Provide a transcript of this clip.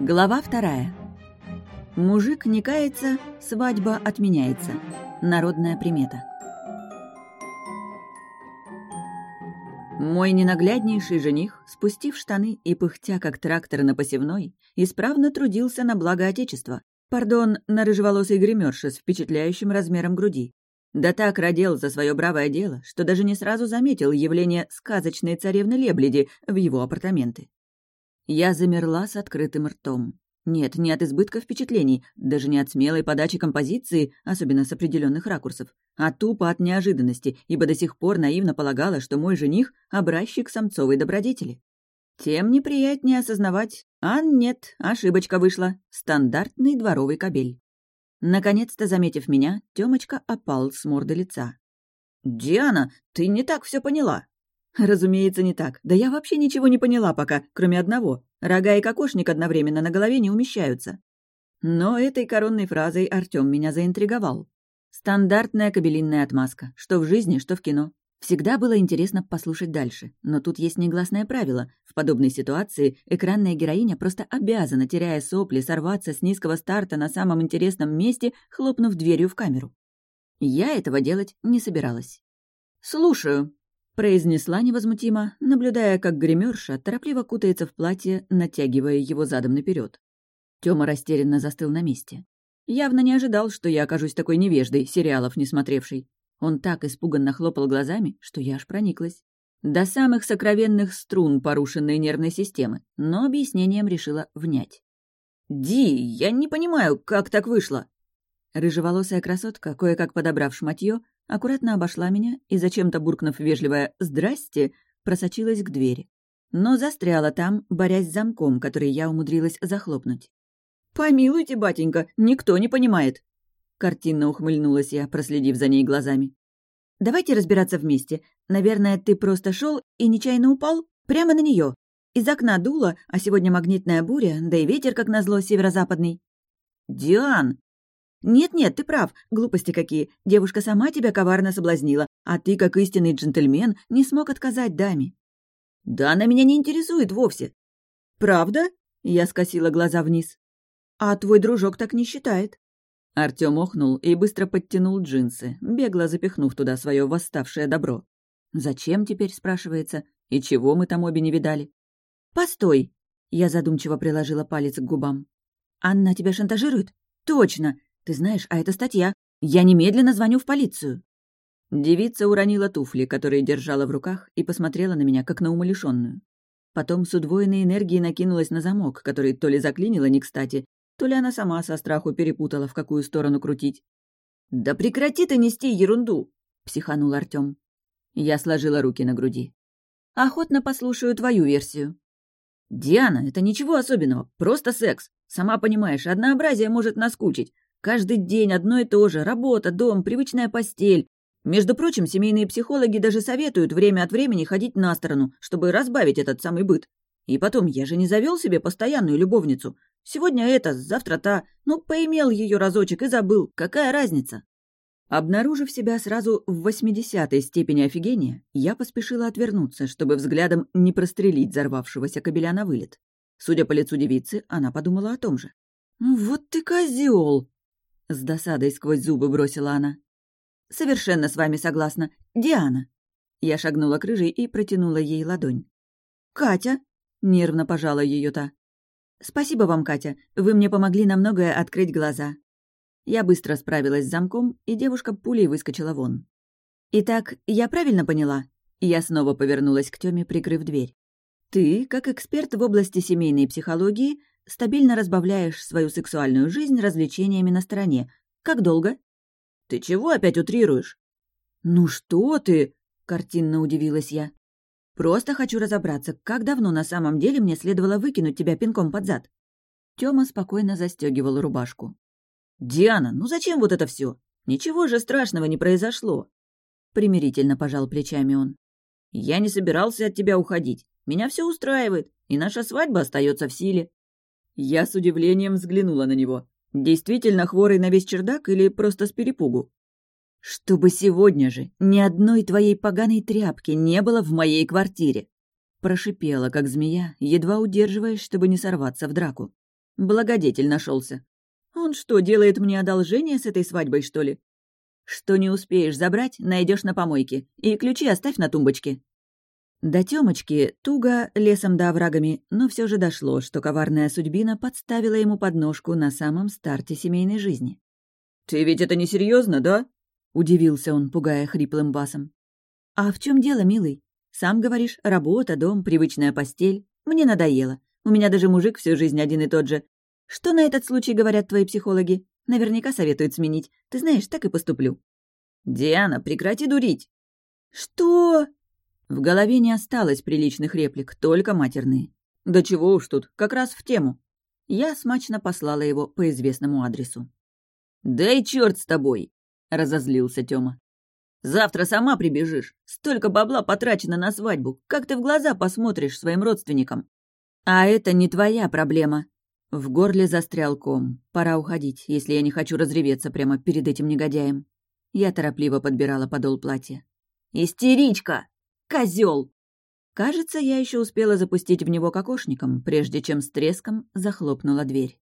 Глава вторая. Мужик не кается, свадьба отменяется. Народная примета. Мой ненагляднейший жених, спустив штаны и пыхтя как трактор на посевной, исправно трудился на благо Отечества. Пардон, на рыжеволосой гримерше с впечатляющим размером груди. Да так родил за свое бравое дело, что даже не сразу заметил явление сказочной царевны Лебледи в его апартаменты. Я замерла с открытым ртом. Нет, не от избытка впечатлений, даже не от смелой подачи композиции, особенно с определенных ракурсов, а тупо от неожиданности, ибо до сих пор наивно полагала, что мой жених — образчик самцовой добродетели. Тем неприятнее осознавать, а нет, ошибочка вышла. Стандартный дворовый кобель. Наконец-то, заметив меня, Тёмочка опал с морды лица. «Диана, ты не так все поняла», Разумеется, не так. Да я вообще ничего не поняла пока, кроме одного. Рога и кокошник одновременно на голове не умещаются. Но этой коронной фразой Артём меня заинтриговал. Стандартная кабелинная отмазка, что в жизни, что в кино. Всегда было интересно послушать дальше, но тут есть негласное правило. В подобной ситуации экранная героиня просто обязана, теряя сопли, сорваться с низкого старта на самом интересном месте, хлопнув дверью в камеру. Я этого делать не собиралась. «Слушаю», произнесла невозмутимо, наблюдая, как гримерша торопливо кутается в платье, натягивая его задом наперед. Тёма растерянно застыл на месте. Явно не ожидал, что я окажусь такой невеждой, сериалов не смотревшей. Он так испуганно хлопал глазами, что я аж прониклась. До самых сокровенных струн порушенной нервной системы, но объяснением решила внять. «Ди, я не понимаю, как так вышло?» Рыжеволосая красотка, кое-как подобрав шматье, аккуратно обошла меня и, зачем-то буркнув вежливое «здрасте», просочилась к двери. Но застряла там, борясь с замком, который я умудрилась захлопнуть. «Помилуйте, батенька, никто не понимает!» Картинно ухмыльнулась я, проследив за ней глазами. «Давайте разбираться вместе. Наверное, ты просто шел и нечаянно упал? Прямо на нее. Из окна дуло, а сегодня магнитная буря, да и ветер, как назло, северо-западный». «Диан!» «Нет-нет, ты прав. Глупости какие. Девушка сама тебя коварно соблазнила, а ты, как истинный джентльмен, не смог отказать даме». «Да она меня не интересует вовсе». «Правда?» — я скосила глаза вниз. «А твой дружок так не считает». Артём охнул и быстро подтянул джинсы, бегло запихнув туда свое восставшее добро. «Зачем теперь?» — спрашивается. «И чего мы там обе не видали?» «Постой!» — я задумчиво приложила палец к губам. «Анна тебя шантажирует?» «Точно! Ты знаешь, а это статья. Я немедленно звоню в полицию». Девица уронила туфли, которые держала в руках, и посмотрела на меня, как на умалишенную. Потом с удвоенной энергией накинулась на замок, который то ли заклинила не кстати, то ли она сама со страху перепутала, в какую сторону крутить. «Да прекрати ты нести ерунду!» — психанул Артём. Я сложила руки на груди. «Охотно послушаю твою версию». «Диана, это ничего особенного, просто секс. Сама понимаешь, однообразие может наскучить. Каждый день одно и то же. Работа, дом, привычная постель. Между прочим, семейные психологи даже советуют время от времени ходить на сторону, чтобы разбавить этот самый быт. И потом, я же не завел себе постоянную любовницу. Сегодня это, завтра та. Ну, поимел ее разочек и забыл. Какая разница? Обнаружив себя сразу в восьмидесятой степени офигения, я поспешила отвернуться, чтобы взглядом не прострелить взорвавшегося кобеля на вылет. Судя по лицу девицы, она подумала о том же. «Ну «Вот ты козел! — с досадой сквозь зубы бросила она. «Совершенно с вами согласна. Диана». Я шагнула к рыжей и протянула ей ладонь. «Катя!» — нервно пожала ее та. «Спасибо вам, Катя. Вы мне помогли на многое открыть глаза». Я быстро справилась с замком, и девушка пулей выскочила вон. «Итак, я правильно поняла?» Я снова повернулась к Тёме, прикрыв дверь. «Ты, как эксперт в области семейной психологии, стабильно разбавляешь свою сексуальную жизнь развлечениями на стороне. Как долго?» «Ты чего опять утрируешь?» «Ну что ты?» — картинно удивилась я. «Просто хочу разобраться, как давно на самом деле мне следовало выкинуть тебя пинком под зад?» Тёма спокойно застегивал рубашку. «Диана, ну зачем вот это все? Ничего же страшного не произошло!» Примирительно пожал плечами он. «Я не собирался от тебя уходить. Меня все устраивает, и наша свадьба остается в силе. Я с удивлением взглянула на него. Действительно хворый на весь чердак или просто с перепугу? «Чтобы сегодня же ни одной твоей поганой тряпки не было в моей квартире!» Прошипела, как змея, едва удерживаясь, чтобы не сорваться в драку. Благодетель нашелся. Он что, делает мне одолжение с этой свадьбой, что ли? Что не успеешь забрать, найдешь на помойке. И ключи оставь на тумбочке. До Тёмочки туго, лесом да оврагами, но все же дошло, что коварная судьбина подставила ему подножку на самом старте семейной жизни. «Ты ведь это несерьезно, да?» — удивился он, пугая хриплым басом. «А в чем дело, милый? Сам говоришь, работа, дом, привычная постель. Мне надоело. У меня даже мужик всю жизнь один и тот же. Что на этот случай говорят твои психологи? Наверняка советуют сменить. Ты знаешь, так и поступлю». «Диана, прекрати дурить!» «Что?» В голове не осталось приличных реплик, только матерные. Да чего уж тут, как раз в тему. Я смачно послала его по известному адресу. «Да и черт с тобой!» — разозлился Тёма. «Завтра сама прибежишь. Столько бабла потрачено на свадьбу. Как ты в глаза посмотришь своим родственникам?» «А это не твоя проблема». В горле застрял ком. Пора уходить, если я не хочу разреветься прямо перед этим негодяем. Я торопливо подбирала подол платья. «Истеричка!» Козел! Кажется, я еще успела запустить в него кокошником, прежде чем с треском захлопнула дверь.